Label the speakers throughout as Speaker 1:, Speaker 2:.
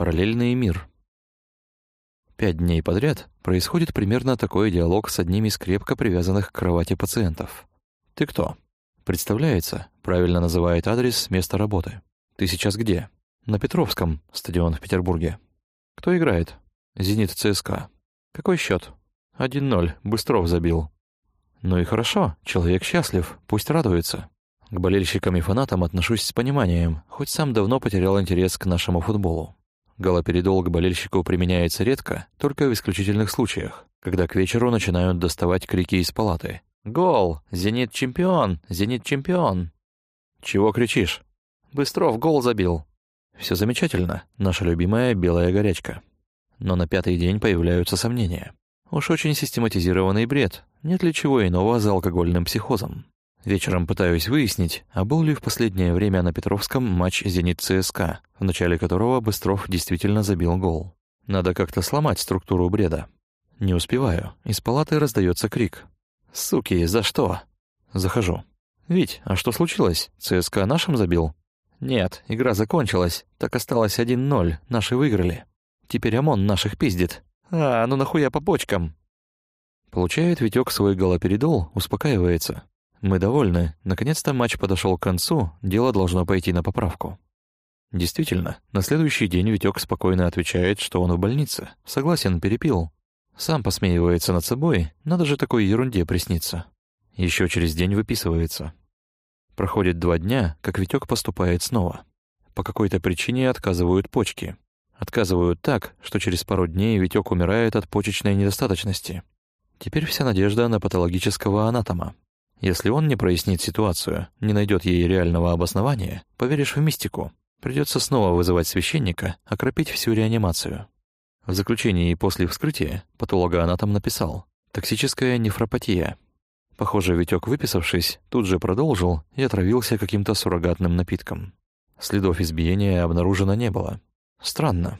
Speaker 1: Параллельный мир. Пять дней подряд происходит примерно такой диалог с одним из крепко привязанных к кровати пациентов. «Ты кто?» Представляется, правильно называет адрес места работы. «Ты сейчас где?» «На Петровском, стадион в Петербурге». «Кто играет?» «Зенит ЦСКА». «Какой счет? 1-0, Быстров забил». «Ну и хорошо, человек счастлив, пусть радуется». К болельщикам и фанатам отношусь с пониманием, хоть сам давно потерял интерес к нашему футболу. Галоперидол болельщику применяется редко, только в исключительных случаях, когда к вечеру начинают доставать крики из палаты. «Гол! Зенит чемпион! Зенит чемпион!» «Чего кричишь?» «Быстров гол забил!» Все замечательно, наша любимая белая горячка. Но на пятый день появляются сомнения. Уж очень систематизированный бред, нет ли чего иного за алкогольным психозом. Вечером пытаюсь выяснить, а был ли в последнее время на Петровском матч «Зенит-ЦСКА», в начале которого Быстров действительно забил гол. Надо как-то сломать структуру бреда. Не успеваю. Из палаты раздается крик. «Суки, за что?» Захожу. «Вить, а что случилось? ЦСКА нашим забил?» «Нет, игра закончилась. Так осталось 1-0. Наши выиграли. Теперь ОМОН наших пиздит. А, ну нахуя по почкам?» Получает Витек свой галоперидол, успокаивается. Мы довольны. Наконец-то матч подошел к концу, дело должно пойти на поправку. Действительно, на следующий день Витек спокойно отвечает, что он в больнице. Согласен, перепил. Сам посмеивается над собой, надо же такой ерунде присниться. Еще через день выписывается. Проходит два дня, как Витек поступает снова. По какой-то причине отказывают почки. Отказывают так, что через пару дней Витек умирает от почечной недостаточности. Теперь вся надежда на патологического анатома. Если он не прояснит ситуацию, не найдет ей реального обоснования, поверишь в мистику. Придется снова вызывать священника, окропить всю реанимацию. В заключении и после вскрытия патологоанатом написал «токсическая нефропатия». Похоже, Витек, выписавшись, тут же продолжил и отравился каким-то суррогатным напитком. Следов избиения обнаружено не было. Странно.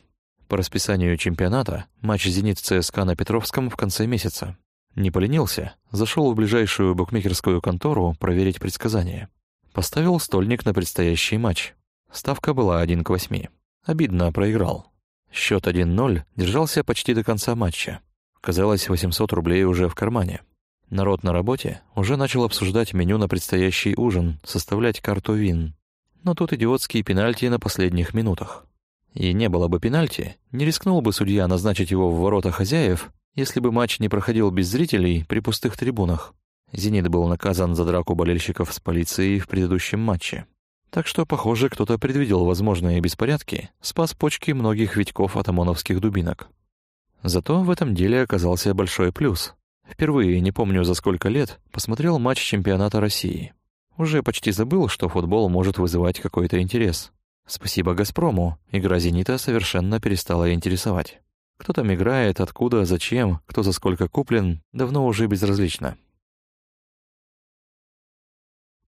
Speaker 1: По расписанию чемпионата матч «Зенит-ЦСКА» на Петровском в конце месяца. Не поленился, зашел в ближайшую букмекерскую контору проверить предсказания. Поставил стольник на предстоящий матч. Ставка была 1 к 8. Обидно, проиграл. Счет 1-0 держался почти до конца матча. Казалось, 800 рублей уже в кармане. Народ на работе уже начал обсуждать меню на предстоящий ужин, составлять карту вин. Но тут идиотские пенальти на последних минутах. И не было бы пенальти, не рискнул бы судья назначить его в ворота хозяев, если бы матч не проходил без зрителей при пустых трибунах. «Зенит» был наказан за драку болельщиков с полицией в предыдущем матче. Так что, похоже, кто-то предвидел возможные беспорядки, спас почки многих витьков от ОМОНовских дубинок. Зато в этом деле оказался большой плюс. Впервые, не помню за сколько лет, посмотрел матч чемпионата России. Уже почти забыл, что футбол может вызывать какой-то интерес. Спасибо «Газпрому», игра «Зенита» совершенно перестала интересовать. Кто там играет, откуда, зачем, кто за сколько куплен, давно уже безразлично.